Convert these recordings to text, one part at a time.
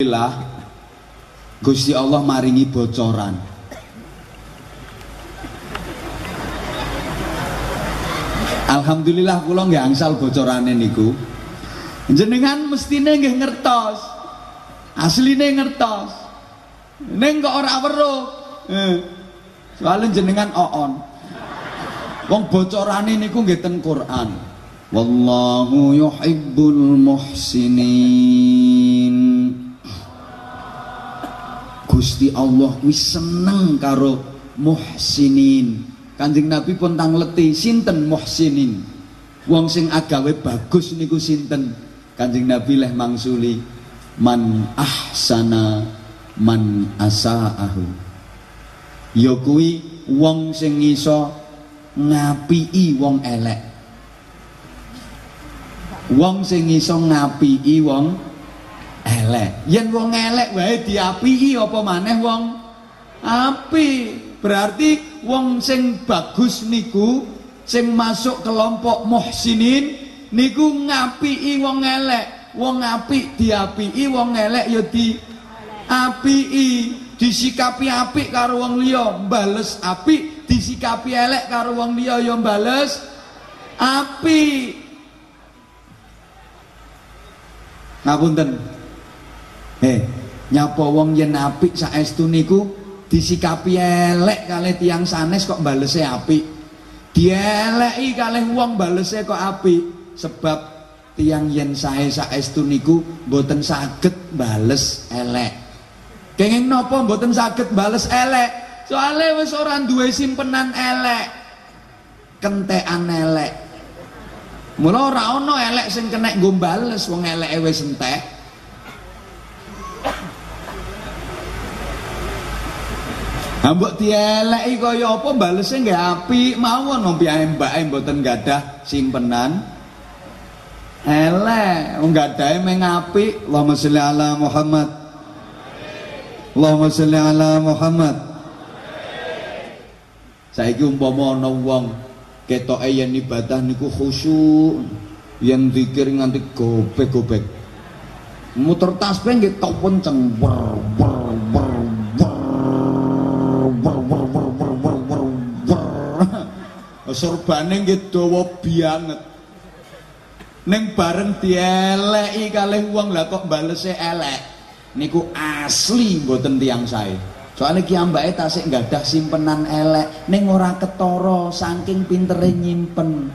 Alhamdulillah Gusti Allah maringi bocoran. Alhamdulillah kula nggih angsal bocorane niku. Jenengan mestine nggih ngertos. Asline ngertos. Ning kok ora weruh. Eh. soalnya jenengan oon. Wong bocorane niku nggih ten Quran. Wallahu yuhibbul muhsinin Gusti Allah kuwi seneng karo muhsinin. Kanjeng Nabi pun tangleti sinten muhsinin. Wong sing agawe bagus niku sinten? Kanjeng Nabi leh mangsuli man ahsana man asaahu. Ya kuwi wong sing iso ngapiki wong elek. Wong sing iso ngapiki wong elek. Yen wong elek wae diapiki apa maneh wong? Api. Berarti wong sing bagus niku sing masuk kelompok muhsinin niku ngapiki wong elek wong apik diapiki wong elek ya di apiki. Disikapi apik karo wong liya bales apik. Disikapi elek karo wong liya ya bales apik. Ngapunten Eh, nyapa wong yen apik saestu niku disikapi elek kalih tiang sanes kok balese apik. Dieleki kalih wong balese kok apik sebab tiang yen sae saestu niku mboten saged bales elek. Kenging napa mboten saged bales elek? Soale wis ora duwe simpenan elek. Kentekan elek. Mula ora ana elek sing kena nggo bales wong eleke wis entek. Ambok dieleki kaya apa balese nggih apik mawon wong piye mbake mboten gadah simpenan. Elek wong gadahe meng apik. Allahumma sholli ala Muhammad. Allahumma sholli ala Muhammad. Saiki umpama ana wong ketoke yen ibadah niku khusyuk, yen zikir nganti gobek-gobek. Muter tasbih nggih tok penceng. Sorbane nggih dawa banget. Ning bareng dieleki kalih wong lah kok balese elek. Niku asli mboten tiyang sae. Soalnya kiambake tasik gadah simpenan elek ning ora ketara saking pintere nyimpen.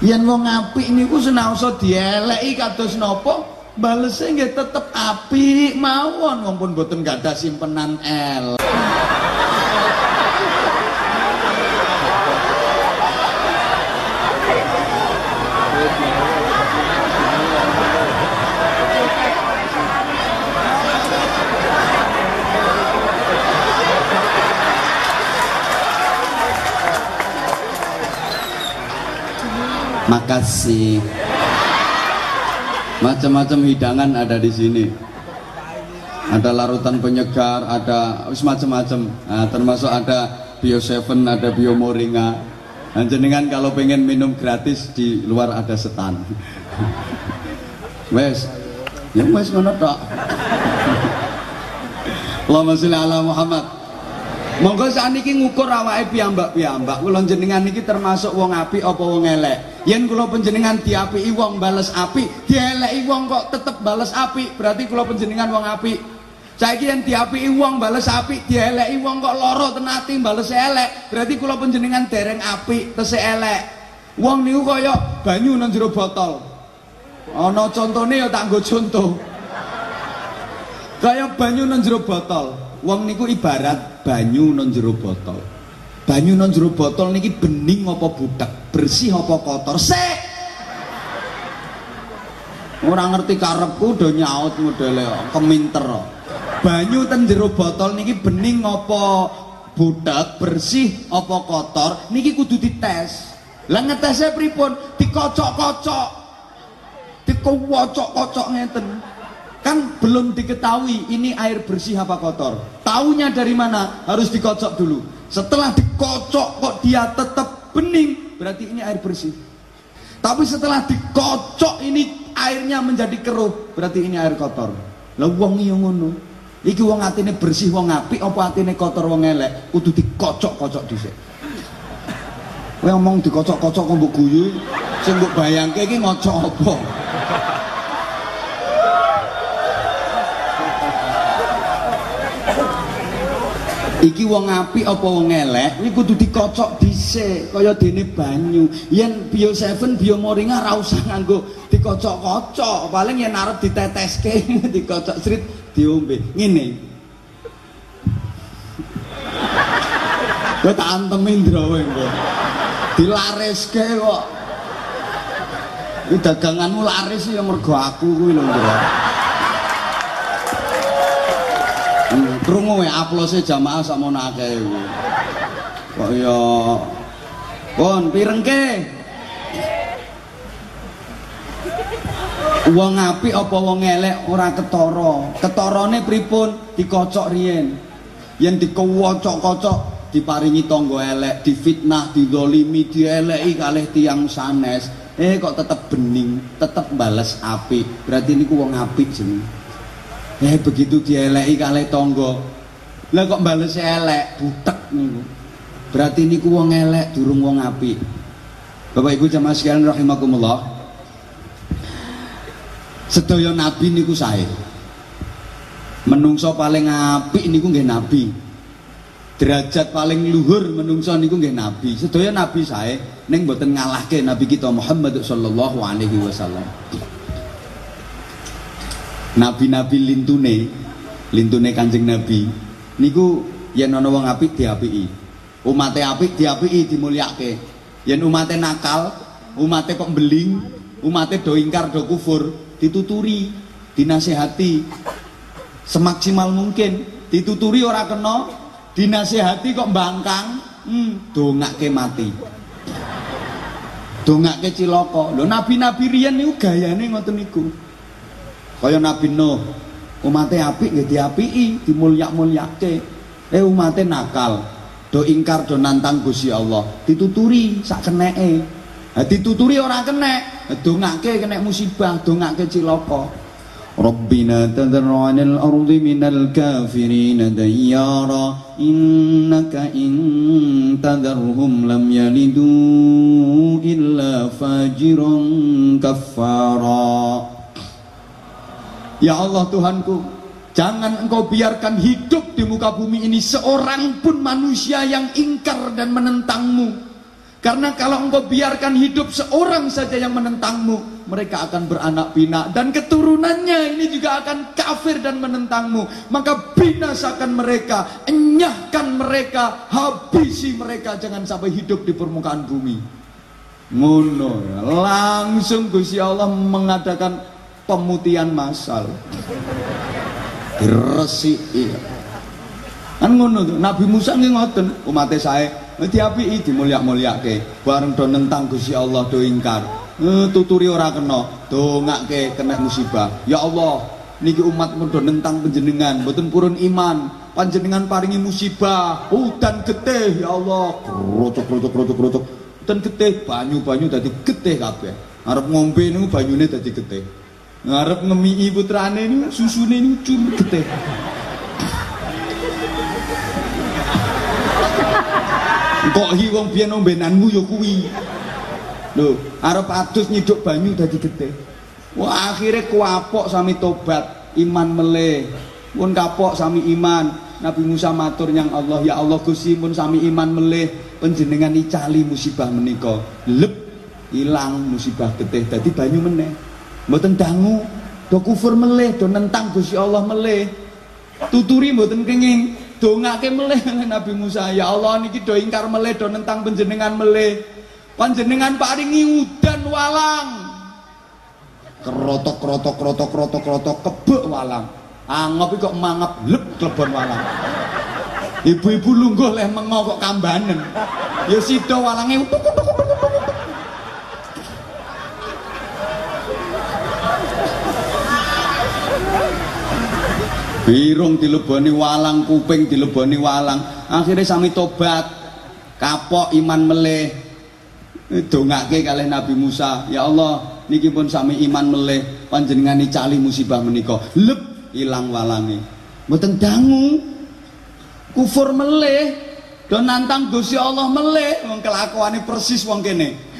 Yen wong apik niku senaosa dieleki kados napa, balese nggih tetep apik mawon wong pun mboten gadah simpenan elek. Makasih. Macam-macam hidangan ada di sini. Ada larutan penyegar, ada macam-macam. Nah, termasuk ada Bio Seven, ada Bio Moringa. Dan jenengan kalau pengen minum gratis di luar ada setan. Wes, ya wes ngono tok. Allahumma sholli ala Muhammad. Monggo sakniki ngukur awake piyambak-piyambak. Kula jenengan niki termasuk wong apik apa wong elek? Yen kula panjenengan diapiki wong bales apik, dieleki wong kok tetep bales apik, berarti kula panjenengan wong apik. Saiki yen diapiki wong bales apik, dieleki wong kok lara tenati bales elek, berarti kula panjenengan dereng apik, tese elek. Wong niku kaya banyu nang jero botol. Ana contone ya tak nggo contoh. Kaya banyu nang jero botol. Wong niku ibarat banyu jero botol. Banyu jero botol niki bening apa budak, bersih apa kotor. Sik. Ora ngerti karepku do nyaut modele keminter. Banyu ten botol niki bening apa budak, bersih apa kotor, niki kudu dites. Lah ngetesnya pripun? Dikocok-kocok. Dikocok-kocok ngeten kan belum diketahui ini air bersih apa kotor. Taunya dari mana? Harus dikocok dulu. Setelah dikocok kok dia tetap bening berarti ini air bersih. Tapi setelah dikocok ini airnya menjadi keruh berarti ini air kotor. Lah wong iya ngono. Iki wong atine bersih wong apik apa atine kotor wong elek? Kudu dikocok-kocok dhisik. Kowe ngomong dikocok-kocok kok mbok guyu sing mbok bayangke iki ngocok apa iki wong apik apa wong elek iki kudu dikocok dhisik kaya dene banyu. Yen bio 7 bio moringa ora usah nganggo dikocok-kocok. Paling yen arep diteteske dikocok srit diombe. Ngene. Kowe tak antemi ndra kowe engko dilariske kok. Iki daganganmu laris ya mergo aku kuwi lho krungu ya aplose jamaah sakmono akeh kuwi kok ya pon pirengke? Wong apik apa wong elek ora ketara? Ketarane pripun? Dikocok riyen. Yen dikocok-kocok diparingi tangga elek difitnah didolimi dieleki kalih tiang sanes. Eh kok tetep bening tetep bales apik. Berarti niku wong apik jenenge Eh begitu dieleki kalih tangga. Lah kok bales elek, butek niku. Berarti niku wong elek durung wong apik. Bapak Ibu jamaah sekalian rahimakumullah. Sedaya nabi niku sae. Menungso paling apik niku nggih nabi. Derajat paling luhur menungso niku nggih nabi. Sedaya nabi sae ning mboten ngalahke nabi kita Muhammad sallallahu alaihi wasallam nabi-nabi lintune lintune kanjeng nabi niku yen ana wong apik diapiki. Umate apik diapiki dimulyake. Yen umate nakal umate kok beling umate do ingkar do kufur dituturi dinasehati. Semaksimal mungkin dituturi ora kena dinasehati kok bangkang hmm, dongake mati. Dongake cilaka. Lho nabi-nabi riyen niku gayane ngoten niku kaya Nabi Nuh umate api, nggih diapiki dimulyak-mulyake. Eh umate nakal do ingkar do nantang Gusti Allah. Dituturi sak keneke. Ha dituturi ora kenek. Dongake kenek musibah dongake cilaka. Rabbina tadhar 'anil ardi minal kafirin dayyara innaka in tadarhum lam yalidu illa fajiran kaffara. Ya Allah Tuhanku, jangan engkau biarkan hidup di muka bumi ini seorang pun manusia yang ingkar dan menentangmu. Karena kalau engkau biarkan hidup seorang saja yang menentangmu, mereka akan beranak pinak dan keturunannya ini juga akan kafir dan menentangmu. Maka binasakan mereka, enyahkan mereka, habisi mereka jangan sampai hidup di permukaan bumi. Ngono, langsung Gusti Allah mengadakan pemutihan massal. Diresiki. Kan ngono Nabi Musa nggih ngoten umate sae diapiki dimulyak-mulyake bareng do nentang Gusti Allah do ingkar. Eh, tuturi ora kena dongake kena musibah. Ya Allah niki umatmu do nentang panjenengan mboten purun iman panjenengan paringi musibah udan getih ya Allah. Krotok krotok krotok krotok udan getih banyu-banyu dadi getih kabeh. Arep ngombe niku banyune dadi getih ngarep ngemii putrane ini susune ini cuma getih kok hi wong biyen ombenanmu ya kuwi. Lho arep adus nyiduk banyu dadi getih. Wah akhirnya kuapok sami tobat iman meleh. Pun kapok sami iman. Nabi Musa matur yang Allah ya Allah Gusti pun sami iman meleh. Penjenengan icali musibah menika. Lep hilang musibah getih dadi banyu meneh mboten dangu do kufur meleh do nentang Gusti Allah meleh tuturi mboten kenging dongake meleh Nabi Musa. Ya Allah niki do ingkar meleh do nentang panjenengan meleh panjenengan paringi udan walang. Kerotok kerotok kerotok kerotok kerotok kebek walang. Angop kok mangap lep klebon walang. Ibu-ibu lungguh leh mengo kok kambanen. Ya sida walange utuk Birung dileboni walang, kuping dileboni walang. Akhirnya sami tobat. Kapok iman meleh. Dongake kalih Nabi Musa, ya Allah, niki pun sami iman meleh. Panjenengani cali musibah menika. Lep ilang walange. Mboten dangu. Kufur meleh. Do nantang Gusti Allah meleh. Wong kelakuane persis wong kene